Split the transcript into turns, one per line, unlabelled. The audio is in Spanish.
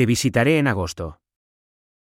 Te visitaré en agosto.